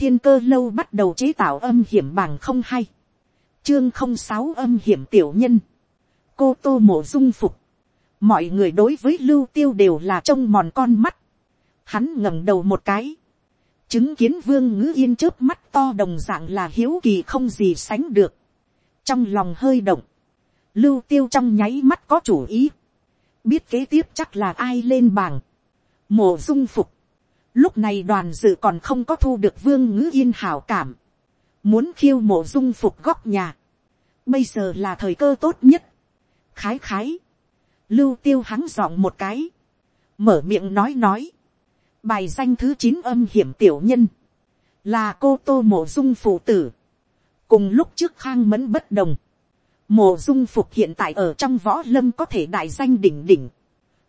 thiên cơ lâu bắt đầu chế tạo âm hiểm bằng không hay. chương không sáu âm hiểm tiểu nhân. cô tô mộ dung phục. mọi người đối với lưu tiêu đều là trông mòn con mắt. hắn ngẩng đầu một cái. chứng kiến vương ngữ yên trước mắt to đồng dạng là hiếu kỳ không gì sánh được. trong lòng hơi động. lưu tiêu trong nháy mắt có chủ ý. biết kế tiếp chắc là ai lên bảng. mộ dung phục Lúc này đoàn dự còn không có thu được vương ngữ yên hảo cảm. Muốn khiêu mộ dung phục góc nhà. Bây giờ là thời cơ tốt nhất. Khái khái. Lưu tiêu hắng giọng một cái. Mở miệng nói nói. Bài danh thứ chín âm hiểm tiểu nhân. Là cô tô mộ dung phụ tử. Cùng lúc trước khang mẫn bất đồng. Mộ dung phục hiện tại ở trong võ lâm có thể đại danh đỉnh đỉnh.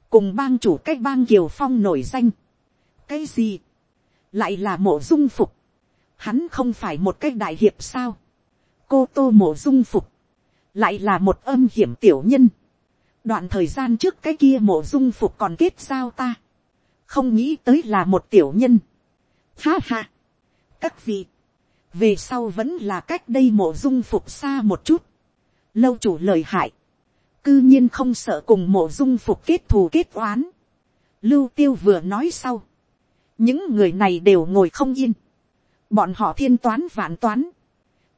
Cùng bang chủ cách bang kiều phong nổi danh cái gì, lại là mộ dung phục, hắn không phải một cái đại hiệp sao, cô tô mộ dung phục, lại là một âm hiểm tiểu nhân, đoạn thời gian trước cái kia mộ dung phục còn kết sao ta, không nghĩ tới là một tiểu nhân, ha ha, các vị, về sau vẫn là cách đây mộ dung phục xa một chút, lâu chủ lời hại, cư nhiên không sợ cùng mộ dung phục kết thù kết oán, lưu tiêu vừa nói sau, những người này đều ngồi không yên, bọn họ thiên toán vạn toán,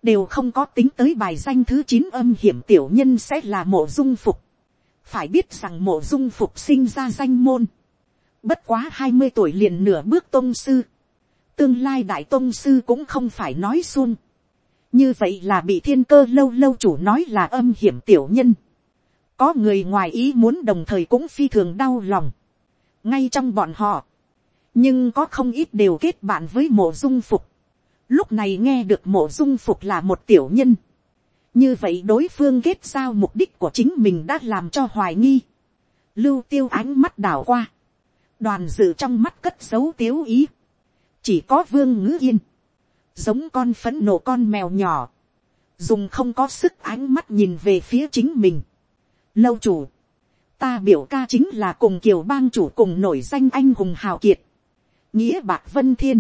đều không có tính tới bài danh thứ chín âm hiểm tiểu nhân sẽ là mộ dung phục, phải biết rằng mộ dung phục sinh ra danh môn, bất quá hai mươi tuổi liền nửa bước tôn sư, tương lai đại tôn sư cũng không phải nói xuông, như vậy là bị thiên cơ lâu lâu chủ nói là âm hiểm tiểu nhân, có người ngoài ý muốn đồng thời cũng phi thường đau lòng, ngay trong bọn họ, nhưng có không ít đều kết bạn với mộ dung phục. lúc này nghe được mộ dung phục là một tiểu nhân. như vậy đối phương kết giao mục đích của chính mình đã làm cho hoài nghi. lưu tiêu ánh mắt đảo qua. đoàn dự trong mắt cất dấu tiếu ý. chỉ có vương ngữ yên. giống con phấn nộ con mèo nhỏ. dùng không có sức ánh mắt nhìn về phía chính mình. lâu chủ ta biểu ca chính là cùng kiều bang chủ cùng nổi danh anh hùng hào kiệt nghĩa bạc vân thiên,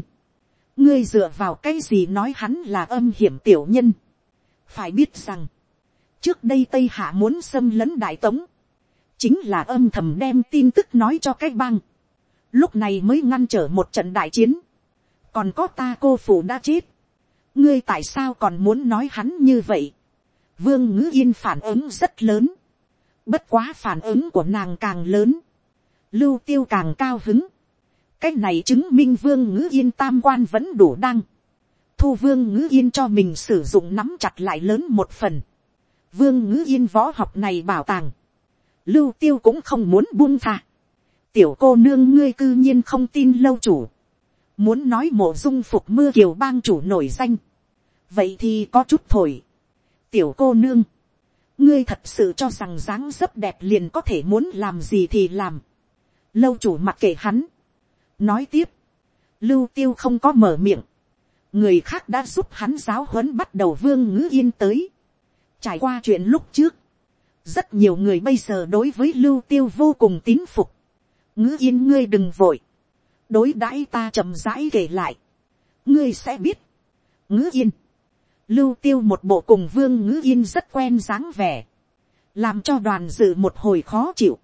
ngươi dựa vào cái gì nói hắn là âm hiểm tiểu nhân. phải biết rằng, trước đây tây hạ muốn xâm lấn đại tống, chính là âm thầm đem tin tức nói cho cái bang, lúc này mới ngăn trở một trận đại chiến, còn có ta cô phủ đã chết, ngươi tại sao còn muốn nói hắn như vậy, vương ngữ yên phản ứng rất lớn, bất quá phản ứng của nàng càng lớn, lưu tiêu càng cao hứng, cái này chứng minh vương ngữ yên tam quan vẫn đủ đăng. thu vương ngữ yên cho mình sử dụng nắm chặt lại lớn một phần. vương ngữ yên võ học này bảo tàng. lưu tiêu cũng không muốn buông tha. tiểu cô nương ngươi cư nhiên không tin lâu chủ. muốn nói mộ dung phục mưa kiều bang chủ nổi danh. vậy thì có chút thổi. tiểu cô nương. ngươi thật sự cho rằng dáng dấp đẹp liền có thể muốn làm gì thì làm. lâu chủ mặc kệ hắn nói tiếp, lưu tiêu không có mở miệng, người khác đã giúp hắn giáo huấn bắt đầu vương ngữ yên tới. trải qua chuyện lúc trước, rất nhiều người bây giờ đối với lưu tiêu vô cùng tín phục. ngữ yên ngươi đừng vội, đối đãi ta chậm rãi kể lại, ngươi sẽ biết, ngữ yên, lưu tiêu một bộ cùng vương ngữ yên rất quen dáng vẻ, làm cho đoàn dự một hồi khó chịu.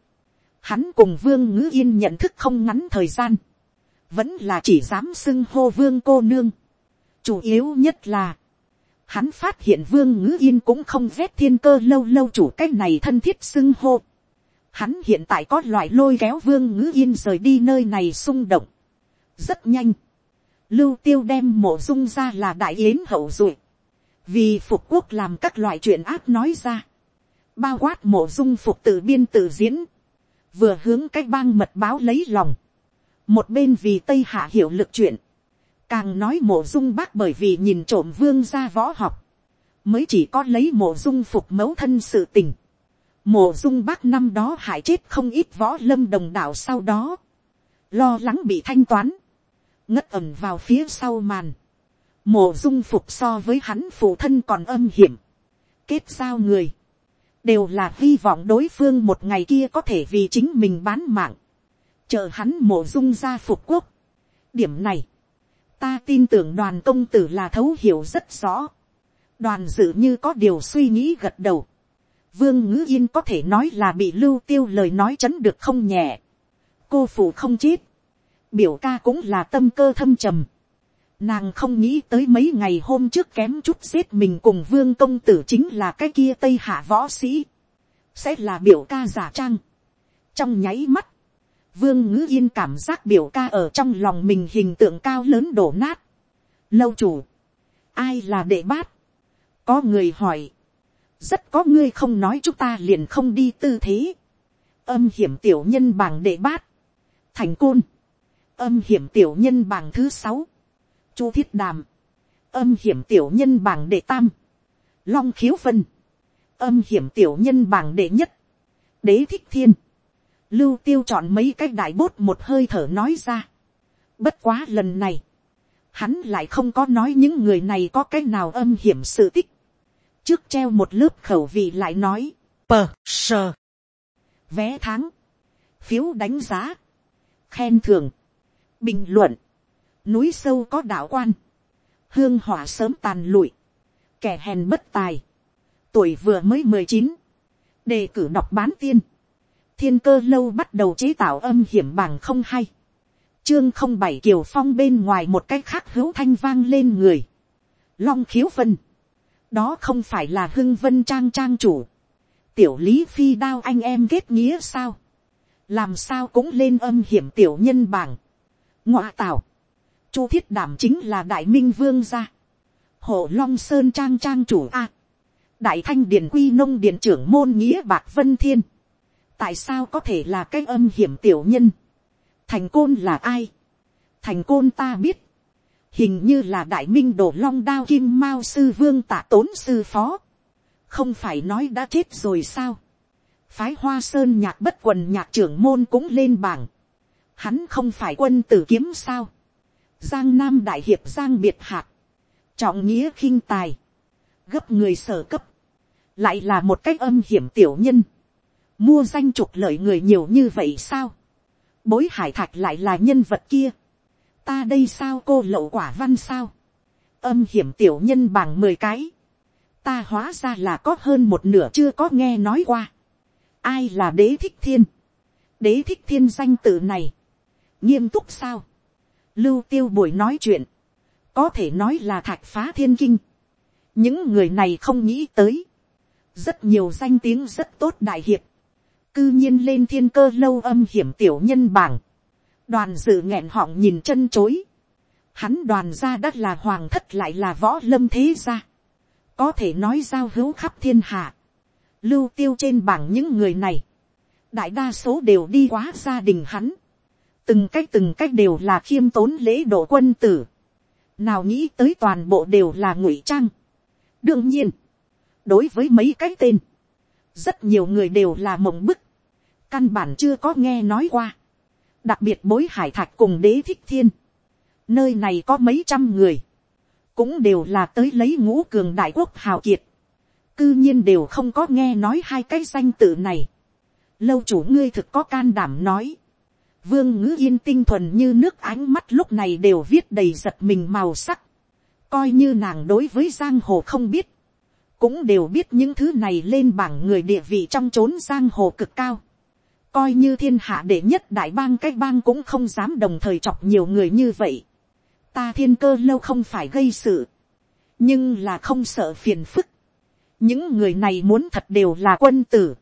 Hắn cùng vương ngữ yên nhận thức không ngắn thời gian, vẫn là chỉ dám xưng hô vương cô nương. chủ yếu nhất là, hắn phát hiện vương ngữ yên cũng không ghét thiên cơ lâu lâu chủ cái này thân thiết xưng hô. Hắn hiện tại có loại lôi kéo vương ngữ yên rời đi nơi này xung động. rất nhanh. lưu tiêu đem mộ dung ra là đại yến hậu duệ vì phục quốc làm các loại chuyện ác nói ra. bao quát mộ dung phục tự biên tự diễn. vừa hướng cái bang mật báo lấy lòng một bên vì tây hạ hiểu lực chuyện, càng nói mộ dung bác bởi vì nhìn trộm vương ra võ học, mới chỉ có lấy mộ dung phục mẫu thân sự tình. mộ dung bác năm đó hại chết không ít võ lâm đồng đạo sau đó, lo lắng bị thanh toán, ngất ẩm vào phía sau màn. mộ dung phục so với hắn phụ thân còn âm hiểm, kết giao người, đều là hy vọng đối phương một ngày kia có thể vì chính mình bán mạng chờ hắn mổ dung ra phục quốc. điểm này, ta tin tưởng đoàn công tử là thấu hiểu rất rõ. đoàn dự như có điều suy nghĩ gật đầu. vương ngữ yên có thể nói là bị lưu tiêu lời nói chấn được không nhẹ. cô phụ không chết. biểu ca cũng là tâm cơ thâm trầm. Nàng không nghĩ tới mấy ngày hôm trước kém chút giết mình cùng vương công tử chính là cái kia tây hạ võ sĩ. Sẽ là biểu ca giả trang. Trong nháy mắt vương ngữ yên cảm giác biểu ca ở trong lòng mình hình tượng cao lớn đổ nát. lâu chủ, ai là đệ bát, có người hỏi, rất có ngươi không nói chúng ta liền không đi tư thế, âm hiểm tiểu nhân bảng đệ bát, thành côn, âm hiểm tiểu nhân bảng thứ sáu, chu thiết đàm, âm hiểm tiểu nhân bảng đệ tam, long khiếu phân âm hiểm tiểu nhân bảng đệ nhất, đế thích thiên, lưu tiêu chọn mấy cái đại bốt một hơi thở nói ra. bất quá lần này, hắn lại không có nói những người này có cái nào âm hiểm sự tích. trước treo một lớp khẩu vị lại nói, pờ sờ, vé tháng, phiếu đánh giá, khen thưởng, bình luận, núi sâu có đạo quan, hương hỏa sớm tàn lụi, kẻ hèn bất tài, tuổi vừa mới mười chín, đề cử đọc bán tiên, thiên cơ lâu bắt đầu chế tạo âm hiểm bằng không hay. Chương không bảy kiều phong bên ngoài một cách khác hữu thanh vang lên người. Long khiếu vân. Đó không phải là hưng vân trang trang chủ. Tiểu lý phi đao anh em kết nghĩa sao. Làm sao cũng lên âm hiểm tiểu nhân bảng. Ngọa tạo. Chu thiết đảm chính là đại minh vương gia. Hộ long sơn trang trang chủ A. đại thanh điển quy nông điện trưởng môn nghĩa bạc vân thiên tại sao có thể là cái âm hiểm tiểu nhân, thành côn là ai, thành côn ta biết, hình như là đại minh đổ long đao kim mao sư vương tạ tốn sư phó, không phải nói đã chết rồi sao, phái hoa sơn nhạc bất quần nhạc trưởng môn cũng lên bảng, hắn không phải quân tử kiếm sao, giang nam đại hiệp giang biệt hạc, trọng nghĩa khinh tài, gấp người sở cấp, lại là một cách âm hiểm tiểu nhân, mua danh trục lợi người nhiều như vậy sao, bối hải thạch lại là nhân vật kia, ta đây sao cô lậu quả văn sao, âm hiểm tiểu nhân bằng mười cái, ta hóa ra là có hơn một nửa chưa có nghe nói qua, ai là đế thích thiên, đế thích thiên danh tự này, nghiêm túc sao, lưu tiêu buổi nói chuyện, có thể nói là thạch phá thiên kinh, những người này không nghĩ tới, rất nhiều danh tiếng rất tốt đại hiệp, cư nhiên lên thiên cơ lâu âm hiểm tiểu nhân bảng, đoàn dự nghẹn họng nhìn chân chối, hắn đoàn ra đất là hoàng thất lại là võ lâm thế gia, có thể nói giao hữu khắp thiên hạ, lưu tiêu trên bảng những người này, đại đa số đều đi quá gia đình hắn, từng cách từng cách đều là khiêm tốn lễ độ quân tử, nào nghĩ tới toàn bộ đều là ngụy trang. đương nhiên, đối với mấy cái tên, rất nhiều người đều là mộng bức, căn bản chưa có nghe nói qua, đặc biệt bối hải thạch cùng đế thích thiên, nơi này có mấy trăm người, cũng đều là tới lấy ngũ cường đại quốc hào kiệt, cư nhiên đều không có nghe nói hai cái danh tự này, lâu chủ ngươi thực có can đảm nói, vương ngữ yên tinh thuần như nước ánh mắt lúc này đều viết đầy giật mình màu sắc, coi như nàng đối với giang hồ không biết, cũng đều biết những thứ này lên bảng người địa vị trong chốn giang hồ cực cao coi như thiên hạ đệ nhất đại bang cách bang cũng không dám đồng thời chọc nhiều người như vậy. ta thiên cơ lâu không phải gây sự, nhưng là không sợ phiền phức. những người này muốn thật đều là quân tử,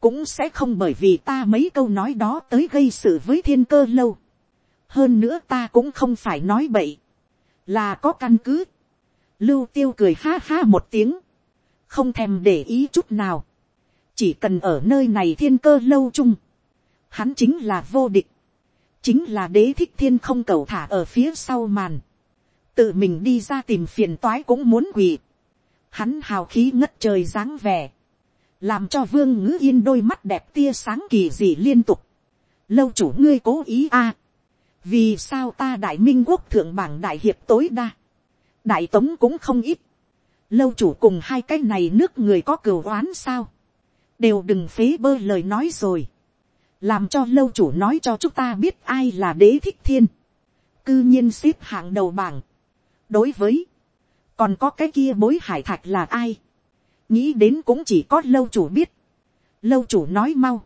cũng sẽ không bởi vì ta mấy câu nói đó tới gây sự với thiên cơ lâu. hơn nữa ta cũng không phải nói bậy, là có căn cứ. lưu tiêu cười ha ha một tiếng, không thèm để ý chút nào. Chỉ cần ở nơi này thiên cơ lâu chung, hắn chính là vô địch, chính là đế thích thiên không cầu thả ở phía sau màn, tự mình đi ra tìm phiền toái cũng muốn quỳ, hắn hào khí ngất trời dáng vẻ, làm cho vương ngữ yên đôi mắt đẹp tia sáng kỳ dị liên tục, lâu chủ ngươi cố ý a, à. vì sao ta đại minh quốc thượng bảng đại hiệp tối đa, đại tống cũng không ít, lâu chủ cùng hai cái này nước người có cửu oán sao, đều đừng phế bơ lời nói rồi, làm cho lâu chủ nói cho chúng ta biết ai là đế thích thiên, cư nhiên xếp hạng đầu bảng. đối với, còn có cái kia bối hải thạch là ai, nghĩ đến cũng chỉ có lâu chủ biết, lâu chủ nói mau,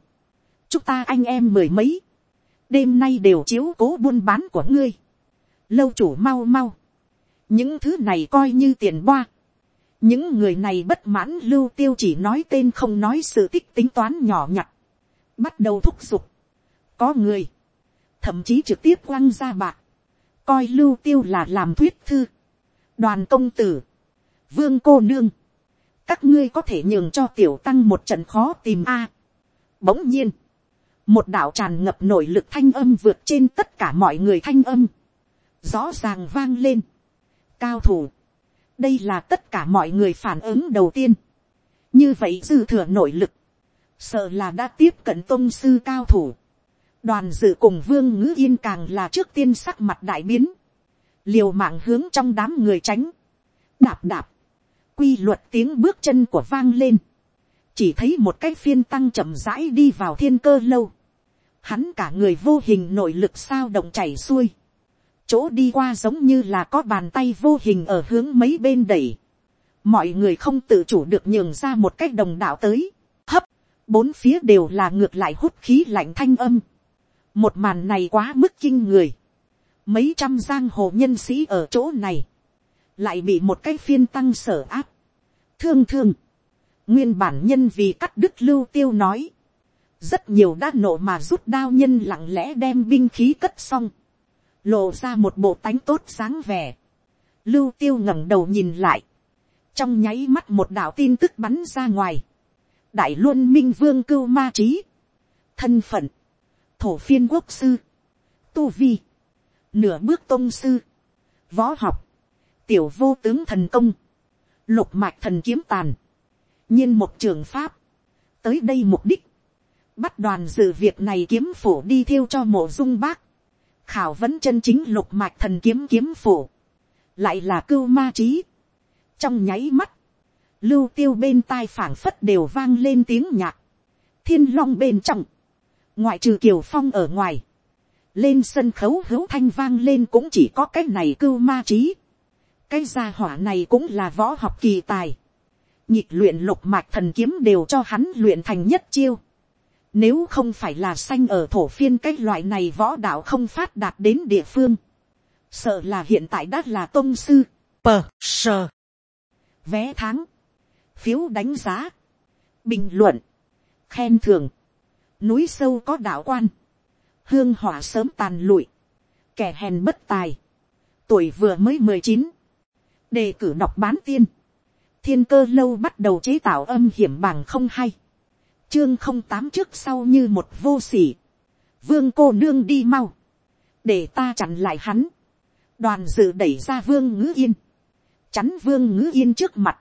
chúng ta anh em mười mấy, đêm nay đều chiếu cố buôn bán của ngươi, lâu chủ mau mau, những thứ này coi như tiền boa, những người này bất mãn lưu tiêu chỉ nói tên không nói sự tích tính toán nhỏ nhặt, bắt đầu thúc giục, có người, thậm chí trực tiếp quăng ra bạc, coi lưu tiêu là làm thuyết thư, đoàn công tử, vương cô nương, các ngươi có thể nhường cho tiểu tăng một trận khó tìm a. bỗng nhiên, một đạo tràn ngập nội lực thanh âm vượt trên tất cả mọi người thanh âm, rõ ràng vang lên, cao thủ, đây là tất cả mọi người phản ứng đầu tiên, như vậy dư thừa nội lực, sợ là đã tiếp cận tôn sư cao thủ, đoàn dự cùng vương ngữ yên càng là trước tiên sắc mặt đại biến, liều mạng hướng trong đám người tránh, đạp đạp, quy luật tiếng bước chân của vang lên, chỉ thấy một cái phiên tăng chậm rãi đi vào thiên cơ lâu, hắn cả người vô hình nội lực sao động chảy xuôi, chỗ đi qua giống như là có bàn tay vô hình ở hướng mấy bên đẩy, mọi người không tự chủ được nhường ra một cách đồng đạo tới, hấp, bốn phía đều là ngược lại hút khí lạnh thanh âm, một màn này quá mức kinh người, mấy trăm giang hồ nhân sĩ ở chỗ này, lại bị một cái phiên tăng sở áp, thương thương, nguyên bản nhân vì cắt đứt lưu tiêu nói, rất nhiều đã nộ mà rút đao nhân lặng lẽ đem binh khí cất xong, lộ ra một bộ tánh tốt sáng vẻ, lưu tiêu ngẩng đầu nhìn lại, trong nháy mắt một đạo tin tức bắn ra ngoài, đại luân minh vương cưu ma trí, thân phận, thổ phiên quốc sư, tu vi, nửa bước tôn sư, võ học, tiểu vô tướng thần công, lục mạch thần kiếm tàn, nhiên một trường pháp, tới đây mục đích, bắt đoàn dự việc này kiếm phủ đi thiêu cho mộ dung bác, khảo vấn chân chính lục mạch thần kiếm kiếm phủ, lại là cưu ma trí. trong nháy mắt, lưu tiêu bên tai phảng phất đều vang lên tiếng nhạc, thiên long bên trong, ngoại trừ kiều phong ở ngoài, lên sân khấu hữu thanh vang lên cũng chỉ có cái này cưu ma trí. cái gia hỏa này cũng là võ học kỳ tài. nhịp luyện lục mạch thần kiếm đều cho hắn luyện thành nhất chiêu. Nếu không phải là sanh ở thổ phiên cái loại này võ đạo không phát đạt đến địa phương. Sợ là hiện tại đã là tôn sư. Pờ, sờ. Vé tháng. Phiếu đánh giá. Bình luận. Khen thưởng. Núi sâu có đạo quan. Hương hỏa sớm tàn lụi. Kẻ hèn bất tài. Tuổi vừa mới mười chín Đề cử đọc bán tiên. Thiên cơ lâu bắt đầu chế tạo âm hiểm bằng không hay chương không tám trước sau như một vô sỉ. vương cô nương đi mau, để ta chặn lại hắn. đoàn dự đẩy ra vương ngữ yên, chắn vương ngữ yên trước mặt,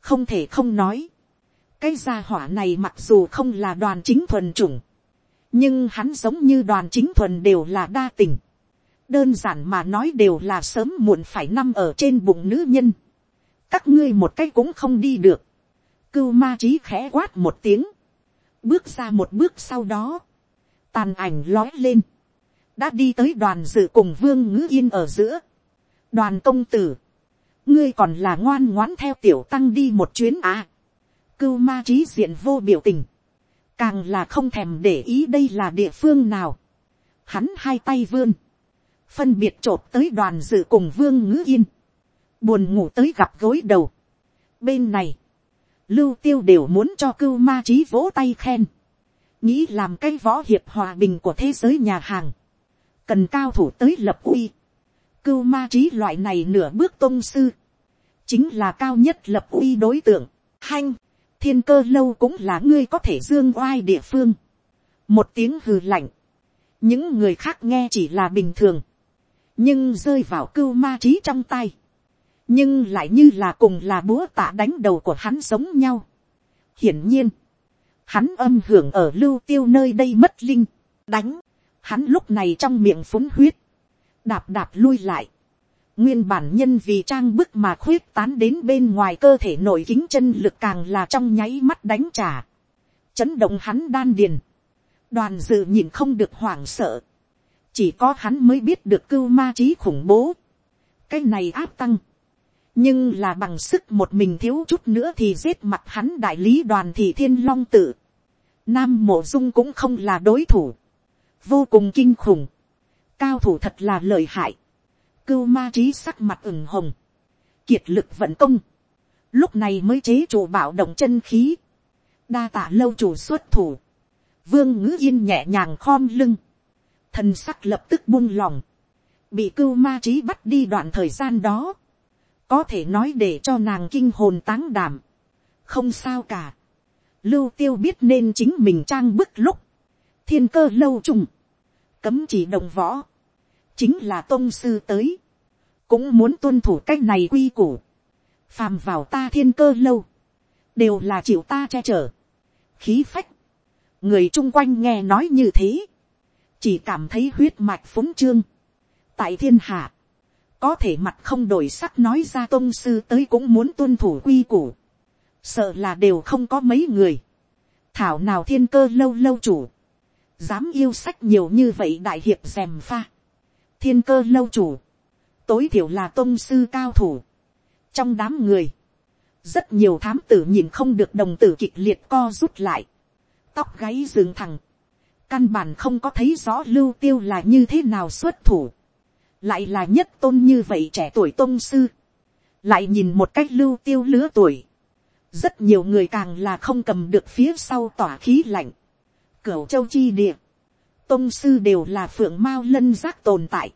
không thể không nói. cái gia hỏa này mặc dù không là đoàn chính thuần chủng, nhưng hắn giống như đoàn chính thuần đều là đa tình. đơn giản mà nói đều là sớm muộn phải nằm ở trên bụng nữ nhân. các ngươi một cái cũng không đi được. cưu ma trí khẽ quát một tiếng bước ra một bước sau đó, tàn ảnh lói lên, đã đi tới đoàn dự cùng vương ngữ yên ở giữa. đoàn công tử, ngươi còn là ngoan ngoãn theo tiểu tăng đi một chuyến à. cưu ma trí diện vô biểu tình, càng là không thèm để ý đây là địa phương nào. hắn hai tay vươn, phân biệt chộp tới đoàn dự cùng vương ngữ yên, buồn ngủ tới gặp gối đầu. bên này, lưu tiêu đều muốn cho cưu ma trí vỗ tay khen, nghĩ làm cái võ hiệp hòa bình của thế giới nhà hàng, cần cao thủ tới lập uy, cưu ma trí loại này nửa bước tôn sư, chính là cao nhất lập uy đối tượng, hanh, thiên cơ lâu cũng là ngươi có thể dương oai địa phương, một tiếng hừ lạnh, những người khác nghe chỉ là bình thường, nhưng rơi vào cưu ma trí trong tay, nhưng lại như là cùng là búa tạ đánh đầu của hắn giống nhau. hiển nhiên, hắn âm hưởng ở lưu tiêu nơi đây mất linh, đánh, hắn lúc này trong miệng phúng huyết, đạp đạp lui lại, nguyên bản nhân vì trang bức mà khuyết tán đến bên ngoài cơ thể nội kính chân lực càng là trong nháy mắt đánh trả, chấn động hắn đan điền, đoàn dự nhìn không được hoảng sợ, chỉ có hắn mới biết được cưu ma trí khủng bố, cái này áp tăng, nhưng là bằng sức một mình thiếu chút nữa thì giết mặt hắn đại lý đoàn thị thiên long tự, nam mộ dung cũng không là đối thủ, vô cùng kinh khủng, cao thủ thật là lợi hại, cưu ma trí sắc mặt ửng hồng, kiệt lực vận công, lúc này mới chế chủ bảo động chân khí, đa tạ lâu chủ xuất thủ, vương ngữ yên nhẹ nhàng khom lưng, thần sắc lập tức buông lòng, bị cưu ma trí bắt đi đoạn thời gian đó, có thể nói để cho nàng kinh hồn táng đảm, không sao cả, lưu tiêu biết nên chính mình trang bức lúc, thiên cơ lâu trùng, cấm chỉ đồng võ, chính là tôn sư tới, cũng muốn tuân thủ cách này quy củ, phàm vào ta thiên cơ lâu, đều là chịu ta che chở, khí phách, người chung quanh nghe nói như thế, chỉ cảm thấy huyết mạch phúng trương, tại thiên hạ, có thể mặt không đổi sắc nói ra tôn sư tới cũng muốn tuân thủ quy củ, sợ là đều không có mấy người, thảo nào thiên cơ lâu lâu chủ, dám yêu sách nhiều như vậy đại hiệp dèm pha, thiên cơ lâu chủ, tối thiểu là tôn sư cao thủ, trong đám người, rất nhiều thám tử nhìn không được đồng tử kịch liệt co rút lại, tóc gáy dường thẳng, căn bản không có thấy rõ lưu tiêu là như thế nào xuất thủ, lại là nhất tôn như vậy trẻ tuổi tôn sư, lại nhìn một cách lưu tiêu lứa tuổi, rất nhiều người càng là không cầm được phía sau tỏa khí lạnh, cửu châu chi địa, tôn sư đều là phượng mao lân giác tồn tại,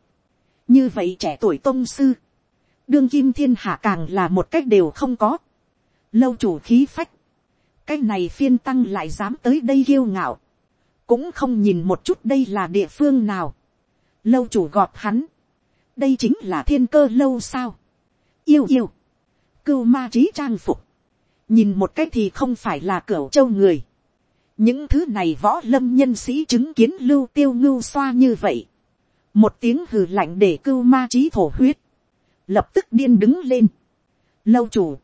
như vậy trẻ tuổi tôn sư, đương kim thiên hạ càng là một cách đều không có, lâu chủ khí phách, cái này phiên tăng lại dám tới đây kiêu ngạo, cũng không nhìn một chút đây là địa phương nào, lâu chủ gọt hắn, đây chính là thiên cơ lâu sao, yêu yêu, cưu ma trí trang phục, nhìn một cách thì không phải là cửa châu người, những thứ này võ lâm nhân sĩ chứng kiến lưu tiêu ngưu xoa như vậy, một tiếng hừ lạnh để cưu ma trí thổ huyết, lập tức điên đứng lên. Lâu chủ,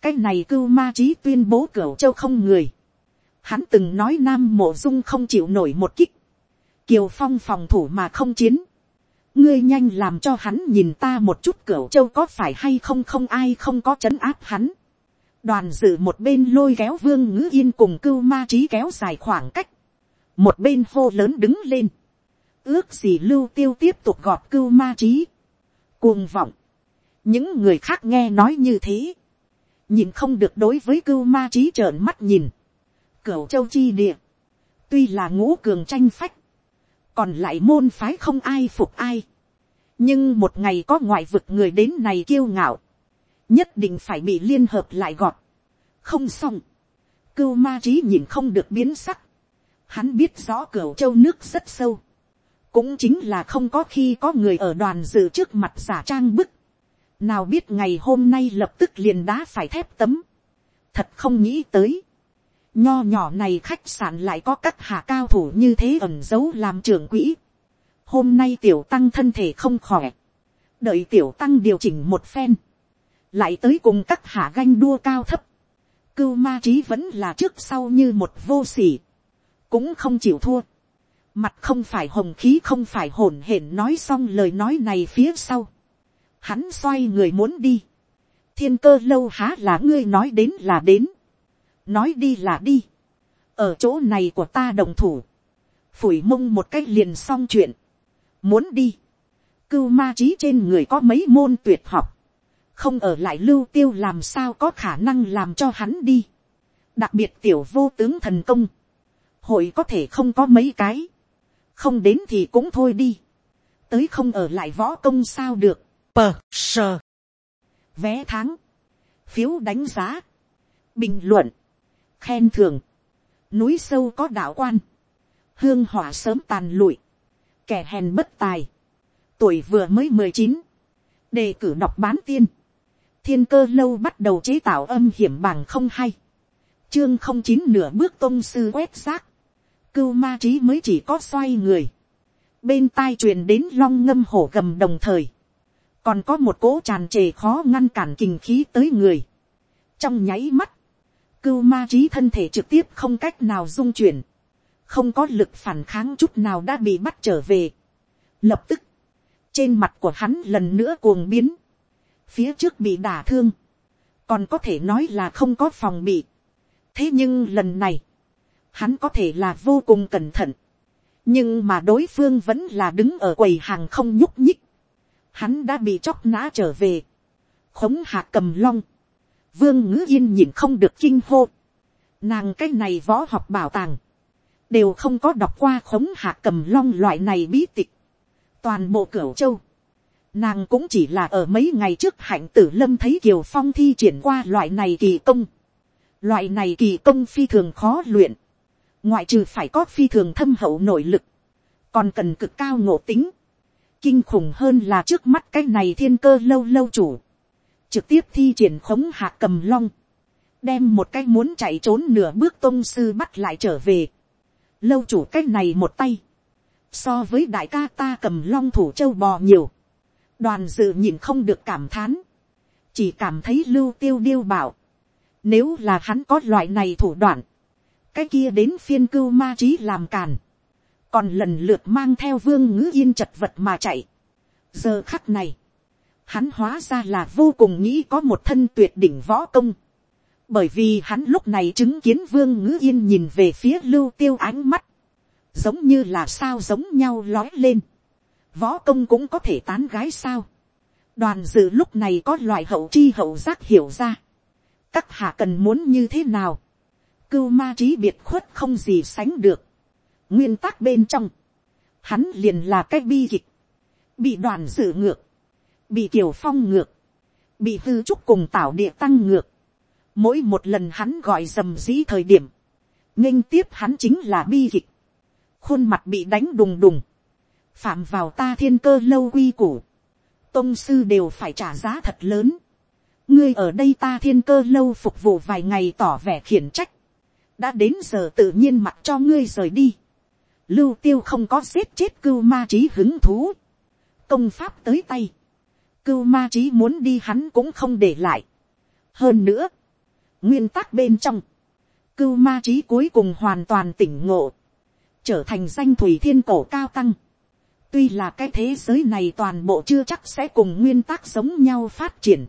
cái này cưu ma trí tuyên bố cửa châu không người. Hắn từng nói nam mộ dung không chịu nổi một kích. Kiều phong phòng thủ mà không chiến. Ngươi nhanh làm cho hắn nhìn ta một chút cửa châu có phải hay không không ai không có chấn áp hắn. Đoàn dự một bên lôi kéo vương ngữ yên cùng cưu ma trí kéo dài khoảng cách. Một bên hô lớn đứng lên. Ước gì lưu tiêu tiếp tục gọt cưu ma trí. Cuồng vọng những người khác nghe nói như thế, nhìn không được đối với cưu ma trí trợn mắt nhìn, cửa châu chi địa, tuy là ngũ cường tranh phách, còn lại môn phái không ai phục ai, nhưng một ngày có ngoại vực người đến này kiêu ngạo, nhất định phải bị liên hợp lại gọt, không xong, cưu ma trí nhìn không được biến sắc, hắn biết rõ cửa châu nước rất sâu, cũng chính là không có khi có người ở đoàn dự trước mặt giả trang bức, nào biết ngày hôm nay lập tức liền đá phải thép tấm. thật không nghĩ tới nho nhỏ này khách sạn lại có các hạ cao thủ như thế ẩn giấu làm trưởng quỹ. hôm nay tiểu tăng thân thể không khỏe. đợi tiểu tăng điều chỉnh một phen. lại tới cùng các hạ ganh đua cao thấp. cưu ma trí vẫn là trước sau như một vô sỉ. cũng không chịu thua. mặt không phải hồng khí không phải hổn hển nói xong lời nói này phía sau hắn xoay người muốn đi, thiên cơ lâu há là ngươi nói đến là đến, nói đi là đi, ở chỗ này của ta đồng thủ, phủi mông một cách liền xong chuyện, muốn đi, cưu ma trí trên người có mấy môn tuyệt học, không ở lại lưu tiêu làm sao có khả năng làm cho hắn đi, đặc biệt tiểu vô tướng thần công, hội có thể không có mấy cái, không đến thì cũng thôi đi, tới không ở lại võ công sao được, Pờ sờ. Vé tháng. Phiếu đánh giá. Bình luận. Khen thưởng. Núi sâu có đạo quan. Hương hỏa sớm tàn lụi. Kẻ hèn bất tài. Tuổi vừa mới mười chín Đề cử đọc bán tiên. Thiên cơ lâu bắt đầu chế tạo âm hiểm bằng không hay. Chương không chín nửa bước tôn sư quét xác. Cưu ma trí mới chỉ có xoay người bên tai truyền đến long ngâm hổ gầm đồng thời, còn có một cỗ tràn trề khó ngăn cản kinh khí tới người. trong nháy mắt, cưu ma trí thân thể trực tiếp không cách nào dung chuyển, không có lực phản kháng chút nào đã bị bắt trở về, Lập tức, trên mặt của hắn lần nữa cuồng biến, phía trước bị đả thương, còn có thể nói là không có phòng bị. thế nhưng lần này, hắn có thể là vô cùng cẩn thận, nhưng mà đối phương vẫn là đứng ở quầy hàng không nhúc nhích, hắn đã bị chóc nã trở về, khống hạ cầm long, vương ngữ yên nhìn không được kinh hô, nàng cái này võ học bảo tàng, đều không có đọc qua khống hạ cầm long loại này bí tịch, toàn bộ cửu châu, nàng cũng chỉ là ở mấy ngày trước hạnh tử lâm thấy kiều phong thi triển qua loại này kỳ công, loại này kỳ công phi thường khó luyện, ngoại trừ phải có phi thường thâm hậu nội lực, còn cần cực cao ngộ tính, kinh khủng hơn là trước mắt cái này thiên cơ lâu lâu chủ, trực tiếp thi triển khống hạ cầm long, đem một cái muốn chạy trốn nửa bước tôn sư bắt lại trở về, lâu chủ cái này một tay, so với đại ca ta cầm long thủ châu bò nhiều, đoàn dự nhìn không được cảm thán, chỉ cảm thấy lưu tiêu điêu bảo, nếu là hắn có loại này thủ đoạn, cái kia đến phiên cưu ma trí làm càn, còn lần lượt mang theo vương ngữ yên chật vật mà chạy. giờ khắc này, hắn hóa ra là vô cùng nghĩ có một thân tuyệt đỉnh võ công, bởi vì hắn lúc này chứng kiến vương ngữ yên nhìn về phía lưu tiêu ánh mắt, giống như là sao giống nhau lói lên, võ công cũng có thể tán gái sao, đoàn dự lúc này có loại hậu chi hậu giác hiểu ra, các hạ cần muốn như thế nào, cưu ma trí biệt khuất không gì sánh được. nguyên tắc bên trong, hắn liền là cái bi kịch, bị đoàn dự ngược, bị kiều phong ngược, bị hư trúc cùng tảo địa tăng ngược. mỗi một lần hắn gọi dầm dĩ thời điểm, nghênh tiếp hắn chính là bi kịch, khuôn mặt bị đánh đùng đùng, phạm vào ta thiên cơ lâu quy củ, tôn sư đều phải trả giá thật lớn. ngươi ở đây ta thiên cơ lâu phục vụ vài ngày tỏ vẻ khiển trách, đã đến giờ tự nhiên mặc cho ngươi rời đi. lưu tiêu không có xếp chết cưu ma trí hứng thú. công pháp tới tay cưu ma trí muốn đi hắn cũng không để lại. hơn nữa, nguyên tắc bên trong, cưu ma trí cuối cùng hoàn toàn tỉnh ngộ, trở thành danh thủy thiên cổ cao tăng. tuy là cái thế giới này toàn bộ chưa chắc sẽ cùng nguyên tắc giống nhau phát triển.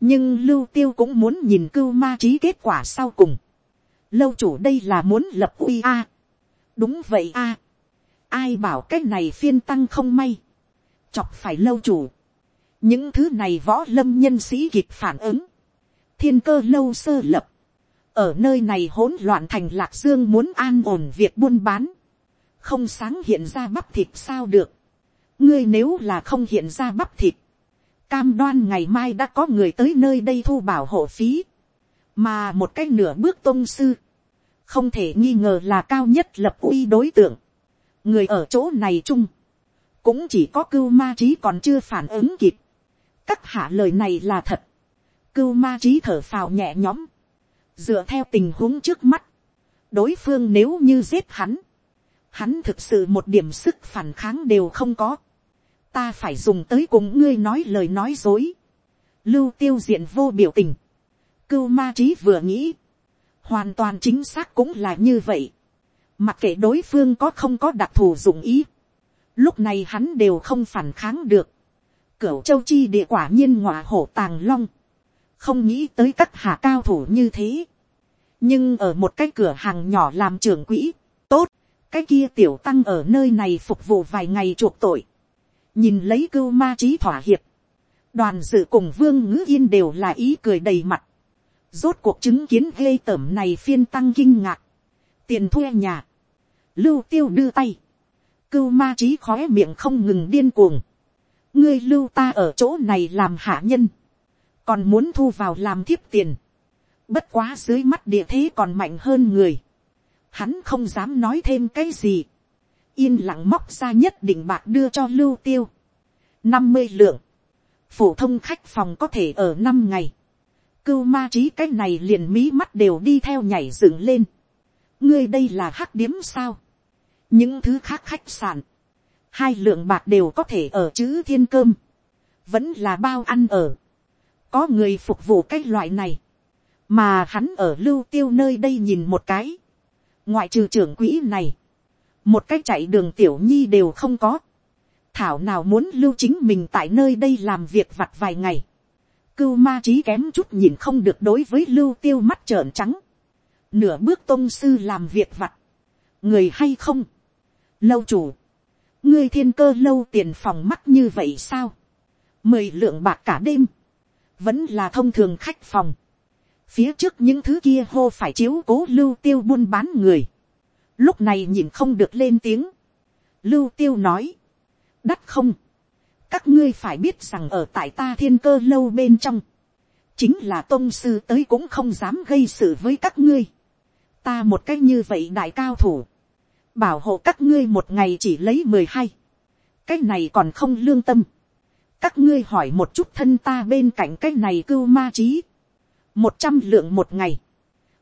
nhưng lưu tiêu cũng muốn nhìn cưu ma trí kết quả sau cùng lâu chủ đây là muốn lập uy a. đúng vậy a. ai bảo cái này phiên tăng không may. chọc phải lâu chủ những thứ này võ lâm nhân sĩ kịp phản ứng. thiên cơ lâu sơ lập. ở nơi này hỗn loạn thành lạc dương muốn an ổn việc buôn bán. không sáng hiện ra bắp thịt sao được. ngươi nếu là không hiện ra bắp thịt. cam đoan ngày mai đã có người tới nơi đây thu bảo hộ phí mà một cái nửa bước tôn sư, không thể nghi ngờ là cao nhất lập uy đối tượng. người ở chỗ này chung, cũng chỉ có cưu ma trí còn chưa phản ứng kịp các hạ lời này là thật. cưu ma trí thở phào nhẹ nhõm, dựa theo tình huống trước mắt, đối phương nếu như giết hắn, hắn thực sự một điểm sức phản kháng đều không có. ta phải dùng tới cùng ngươi nói lời nói dối. lưu tiêu diện vô biểu tình cưu ma trí vừa nghĩ, hoàn toàn chính xác cũng là như vậy. mặc kệ đối phương có không có đặc thù dụng ý, lúc này hắn đều không phản kháng được cửu châu chi địa quả nhiên ngọa hổ tàng long, không nghĩ tới các hạ cao thủ như thế. nhưng ở một cái cửa hàng nhỏ làm trưởng quỹ, tốt, cái kia tiểu tăng ở nơi này phục vụ vài ngày chuộc tội, nhìn lấy cưu ma trí thỏa hiệp, đoàn dự cùng vương ngữ yên đều là ý cười đầy mặt, Rốt cuộc chứng kiến ghê tởm này phiên tăng kinh ngạc. Tiền thuê nhà. Lưu tiêu đưa tay. Cưu ma trí khóe miệng không ngừng điên cuồng. Ngươi lưu ta ở chỗ này làm hạ nhân. Còn muốn thu vào làm thiếp tiền. Bất quá dưới mắt địa thế còn mạnh hơn người. Hắn không dám nói thêm cái gì. Yên lặng móc ra nhất định bạc đưa cho lưu tiêu. năm mươi lượng. Phổ thông khách phòng có thể ở năm ngày cưu ma trí cái này liền mí mắt đều đi theo nhảy dựng lên. ngươi đây là hắc điếm sao. những thứ khác khách sạn, hai lượng bạc đều có thể ở chữ thiên cơm, vẫn là bao ăn ở. có người phục vụ cái loại này, mà hắn ở lưu tiêu nơi đây nhìn một cái, ngoại trừ trưởng quỹ này, một cái chạy đường tiểu nhi đều không có, thảo nào muốn lưu chính mình tại nơi đây làm việc vặt vài ngày, cưu ma trí kém chút nhìn không được đối với lưu tiêu mắt trợn trắng, nửa bước tôn sư làm việc vặt, người hay không, lâu chủ, ngươi thiên cơ lâu tiền phòng mắt như vậy sao, mười lượng bạc cả đêm, vẫn là thông thường khách phòng, phía trước những thứ kia hô phải chiếu cố lưu tiêu buôn bán người, lúc này nhìn không được lên tiếng, lưu tiêu nói, đắt không, các ngươi phải biết rằng ở tại ta thiên cơ lâu bên trong, chính là tôn sư tới cũng không dám gây sự với các ngươi, ta một cách như vậy đại cao thủ, bảo hộ các ngươi một ngày chỉ lấy mười hai, cái này còn không lương tâm, các ngươi hỏi một chút thân ta bên cạnh cái này cưu ma trí, một trăm lượng một ngày,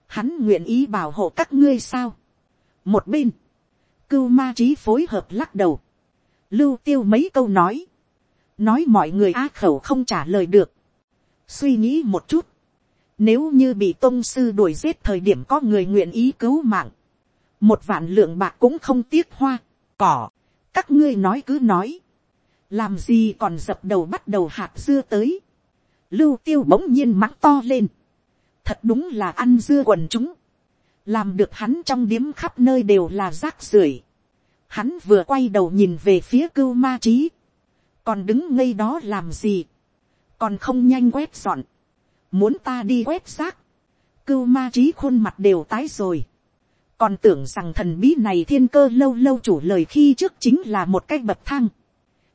hắn nguyện ý bảo hộ các ngươi sao, một bên, cưu ma trí phối hợp lắc đầu, lưu tiêu mấy câu nói, nói mọi người á khẩu không trả lời được, suy nghĩ một chút, nếu như bị tôn sư đuổi giết thời điểm có người nguyện ý cứu mạng, một vạn lượng bạc cũng không tiếc hoa, cỏ, các ngươi nói cứ nói, làm gì còn dập đầu bắt đầu hạt dưa tới, lưu tiêu bỗng nhiên mắng to lên, thật đúng là ăn dưa quần chúng, làm được hắn trong điếm khắp nơi đều là rác rưởi, hắn vừa quay đầu nhìn về phía cưu ma trí, còn đứng ngây đó làm gì, còn không nhanh quét dọn, muốn ta đi quét rác, cưu ma trí khuôn mặt đều tái rồi, còn tưởng rằng thần bí này thiên cơ lâu lâu chủ lời khi trước chính là một cái bậc thang,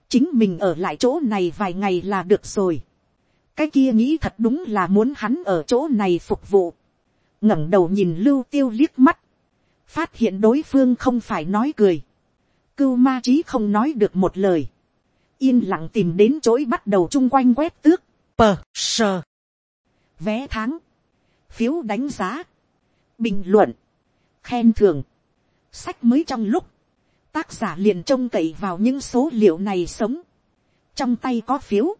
chính mình ở lại chỗ này vài ngày là được rồi, cái kia nghĩ thật đúng là muốn hắn ở chỗ này phục vụ, ngẩng đầu nhìn lưu tiêu liếc mắt, phát hiện đối phương không phải nói cười, cưu ma trí không nói được một lời, yên lặng tìm đến chối bắt đầu chung quanh quét tước, pờ sờ, vé tháng, phiếu đánh giá, bình luận, khen thưởng, sách mới trong lúc, tác giả liền trông cậy vào những số liệu này sống, trong tay có phiếu,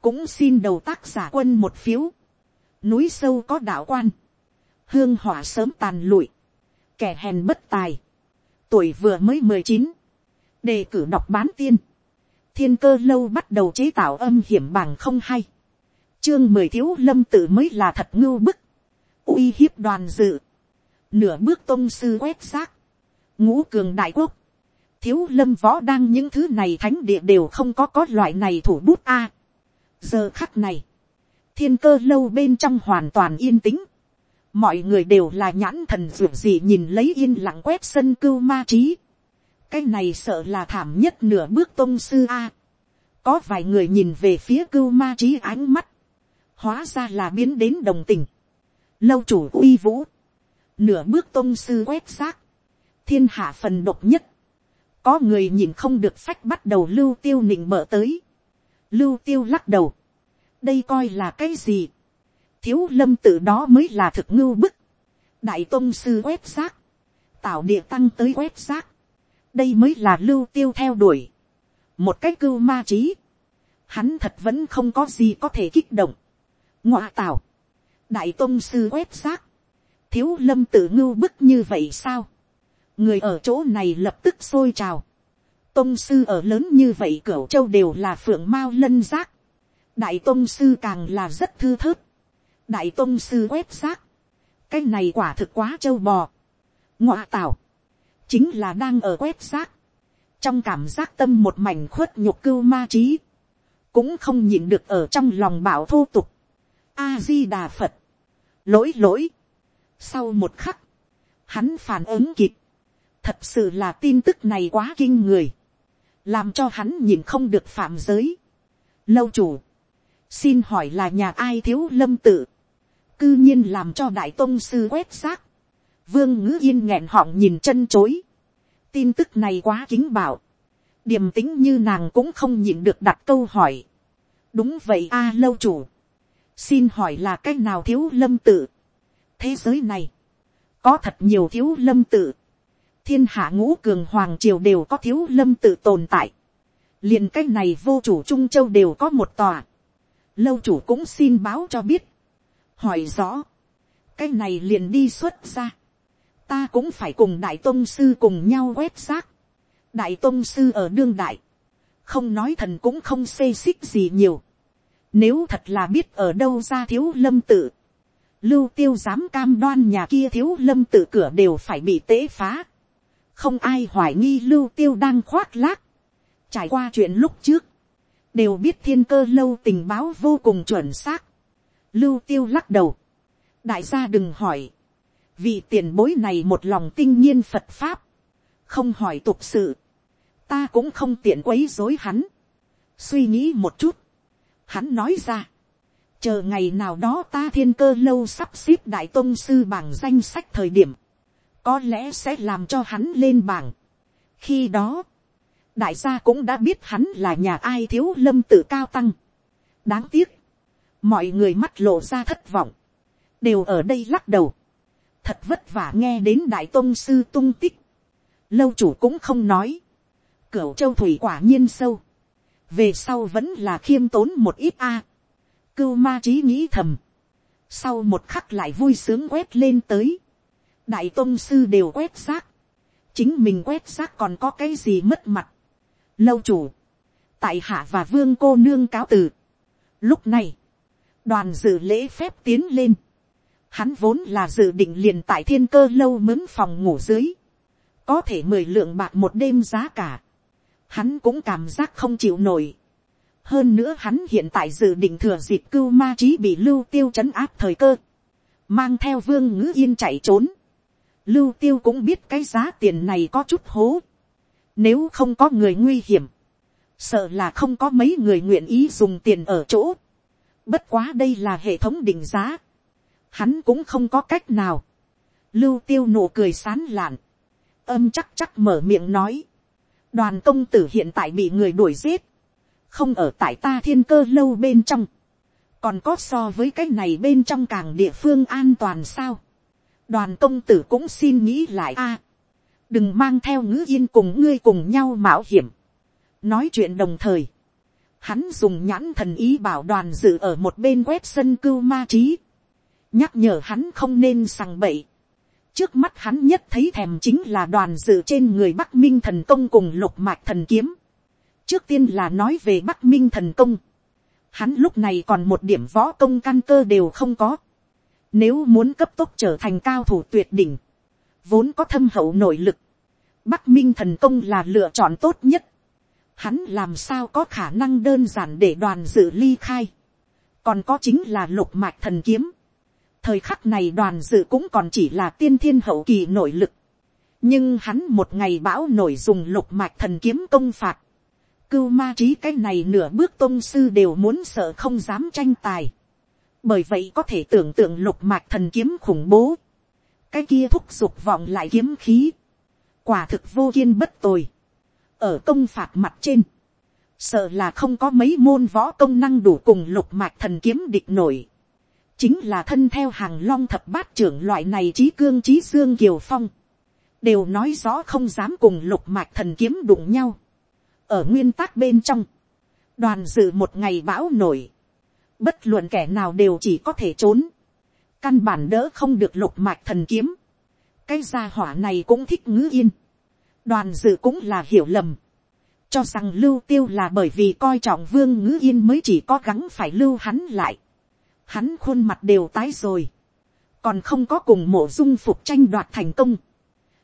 cũng xin đầu tác giả quân một phiếu, núi sâu có đạo quan, hương hỏa sớm tàn lụi, kẻ hèn bất tài, tuổi vừa mới mười chín, đề cử đọc bán tiên, thiên cơ lâu bắt đầu chế tạo âm hiểm bằng không hay, chương mười thiếu lâm tử mới là thật ngưu bức, uy hiếp đoàn dự, nửa bước tôn sư quét xác, ngũ cường đại quốc, thiếu lâm võ đang những thứ này thánh địa đều không có có loại này thủ bút a. giờ khắc này, thiên cơ lâu bên trong hoàn toàn yên tĩnh, mọi người đều là nhãn thần ruột gì nhìn lấy yên lặng quét sân cưu ma trí, cái này sợ là thảm nhất nửa bước tôn sư a. có vài người nhìn về phía cưu ma trí ánh mắt, hóa ra là biến đến đồng tình, lâu chủ uy vũ, nửa bước tôn sư quét xác, thiên hạ phần độc nhất, có người nhìn không được phách bắt đầu lưu tiêu nịnh mở tới, lưu tiêu lắc đầu, đây coi là cái gì, thiếu lâm tự đó mới là thực ngưu bức, đại tôn sư quét xác, tạo địa tăng tới quét xác, đây mới là lưu tiêu theo đuổi, một cái cưu ma trí, hắn thật vẫn không có gì có thể kích động, ngoạ tạo, đại tôn sư quét xác, thiếu lâm tự ngưu bức như vậy sao, người ở chỗ này lập tức sôi trào, tôn sư ở lớn như vậy cửa châu đều là phượng mao lân giác, đại tôn sư càng là rất thư thớt, đại tôn sư quét xác, cái này quả thực quá châu bò, ngoạ tảo. Chính là đang ở quét xác, trong cảm giác tâm một mảnh khuất nhục cưu ma trí, cũng không nhịn được ở trong lòng bảo thô tục, a di đà phật, lỗi lỗi, sau một khắc, hắn phản ứng kịp. Thật sự là tin tức này quá kinh người. Làm cho hắn nhìn không được phạm giới. Lâu chủ. Xin hỏi là nhà ai thiếu lâm tự. Cư nhiên làm cho đại tôn sư quét xác. Vương ngữ yên nghẹn họng nhìn chân chối. Tin tức này quá kính bảo. Điềm tính như nàng cũng không nhịn được đặt câu hỏi. Đúng vậy a à, lâu chủ. Xin hỏi là cái nào thiếu lâm tự thế giới này, có thật nhiều thiếu lâm tự, thiên hạ ngũ cường hoàng triều đều có thiếu lâm tự tồn tại, liền cái này vô chủ trung châu đều có một tòa, lâu chủ cũng xin báo cho biết, hỏi rõ, cái này liền đi xuất ra, ta cũng phải cùng đại tôn sư cùng nhau quét xác, đại tôn sư ở đương đại, không nói thần cũng không xê xích gì nhiều. Nếu thật là biết ở đâu ra thiếu lâm tự, lưu tiêu dám cam đoan nhà kia thiếu lâm tự cửa đều phải bị tế phá. không ai hoài nghi lưu tiêu đang khoác lác. trải qua chuyện lúc trước, đều biết thiên cơ lâu tình báo vô cùng chuẩn xác. lưu tiêu lắc đầu. đại gia đừng hỏi. vì tiền bối này một lòng tinh nhiên phật pháp. không hỏi tục sự. ta cũng không tiện quấy dối hắn. suy nghĩ một chút. hắn nói ra chờ ngày nào đó ta thiên cơ lâu sắp xếp đại tôn sư bảng danh sách thời điểm, có lẽ sẽ làm cho hắn lên bảng. khi đó, đại gia cũng đã biết hắn là nhà ai thiếu lâm tự cao tăng. đáng tiếc, mọi người mắt lộ ra thất vọng, đều ở đây lắc đầu, thật vất vả nghe đến đại tôn sư tung tích, lâu chủ cũng không nói, cửu châu thủy quả nhiên sâu, về sau vẫn là khiêm tốn một ít a, cưu ma trí nghĩ thầm. Sau một khắc lại vui sướng quét lên tới. Đại tôn sư đều quét xác. Chính mình quét xác còn có cái gì mất mặt. Lâu chủ. Tại hạ và vương cô nương cáo từ. Lúc này. Đoàn dự lễ phép tiến lên. Hắn vốn là dự định liền tại thiên cơ lâu mướn phòng ngủ dưới. Có thể mười lượng bạc một đêm giá cả. Hắn cũng cảm giác không chịu nổi hơn nữa hắn hiện tại dự định thừa dịp cưu ma trí bị lưu tiêu chấn áp thời cơ, mang theo vương ngữ yên chạy trốn. lưu tiêu cũng biết cái giá tiền này có chút hố. nếu không có người nguy hiểm, sợ là không có mấy người nguyện ý dùng tiền ở chỗ. bất quá đây là hệ thống định giá. hắn cũng không có cách nào. lưu tiêu nụ cười sán lạn. âm chắc chắc mở miệng nói. đoàn công tử hiện tại bị người đuổi giết không ở tại ta thiên cơ lâu bên trong, còn có so với cái này bên trong càng địa phương an toàn sao. đoàn công tử cũng xin nghĩ lại a, đừng mang theo ngữ yên cùng ngươi cùng nhau mạo hiểm. nói chuyện đồng thời, hắn dùng nhãn thần ý bảo đoàn dự ở một bên quét sân cưu ma trí, nhắc nhở hắn không nên sằng bậy. trước mắt hắn nhất thấy thèm chính là đoàn dự trên người bắc minh thần công cùng lục mạch thần kiếm trước tiên là nói về bắc minh thần công. Hắn lúc này còn một điểm võ công căn cơ đều không có. Nếu muốn cấp tốc trở thành cao thủ tuyệt đỉnh, vốn có thâm hậu nội lực, bắc minh thần công là lựa chọn tốt nhất. Hắn làm sao có khả năng đơn giản để đoàn dự ly khai. còn có chính là lục mạch thần kiếm. thời khắc này đoàn dự cũng còn chỉ là tiên thiên hậu kỳ nội lực. nhưng hắn một ngày bão nổi dùng lục mạch thần kiếm công phạt cưu ma trí cái này nửa bước tôn sư đều muốn sợ không dám tranh tài. bởi vậy có thể tưởng tượng lục mạch thần kiếm khủng bố. cái kia thúc giục vọng lại kiếm khí. quả thực vô kiên bất tồi. ở công phạt mặt trên. sợ là không có mấy môn võ công năng đủ cùng lục mạch thần kiếm địch nổi. chính là thân theo hàng long thập bát trưởng loại này trí cương trí dương kiều phong. đều nói rõ không dám cùng lục mạch thần kiếm đụng nhau ở nguyên tắc bên trong, đoàn dự một ngày bão nổi, bất luận kẻ nào đều chỉ có thể trốn, căn bản đỡ không được lục mạch thần kiếm, cái gia hỏa này cũng thích ngữ yên, đoàn dự cũng là hiểu lầm, cho rằng lưu tiêu là bởi vì coi trọng vương ngữ yên mới chỉ có gắng phải lưu hắn lại, hắn khuôn mặt đều tái rồi, còn không có cùng mộ dung phục tranh đoạt thành công,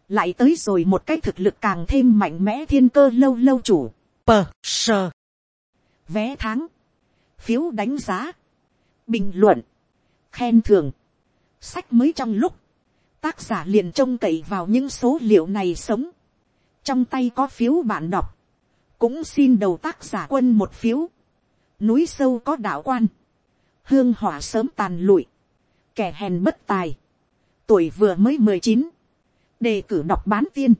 lại tới rồi một cái thực lực càng thêm mạnh mẽ thiên cơ lâu lâu chủ, pờ sờ, vé tháng, phiếu đánh giá, bình luận, khen thưởng, sách mới trong lúc, tác giả liền trông cậy vào những số liệu này sống, trong tay có phiếu bạn đọc, cũng xin đầu tác giả quân một phiếu, núi sâu có đạo quan, hương hỏa sớm tàn lụi, kẻ hèn bất tài, tuổi vừa mới mười chín, đề cử đọc bán tiên,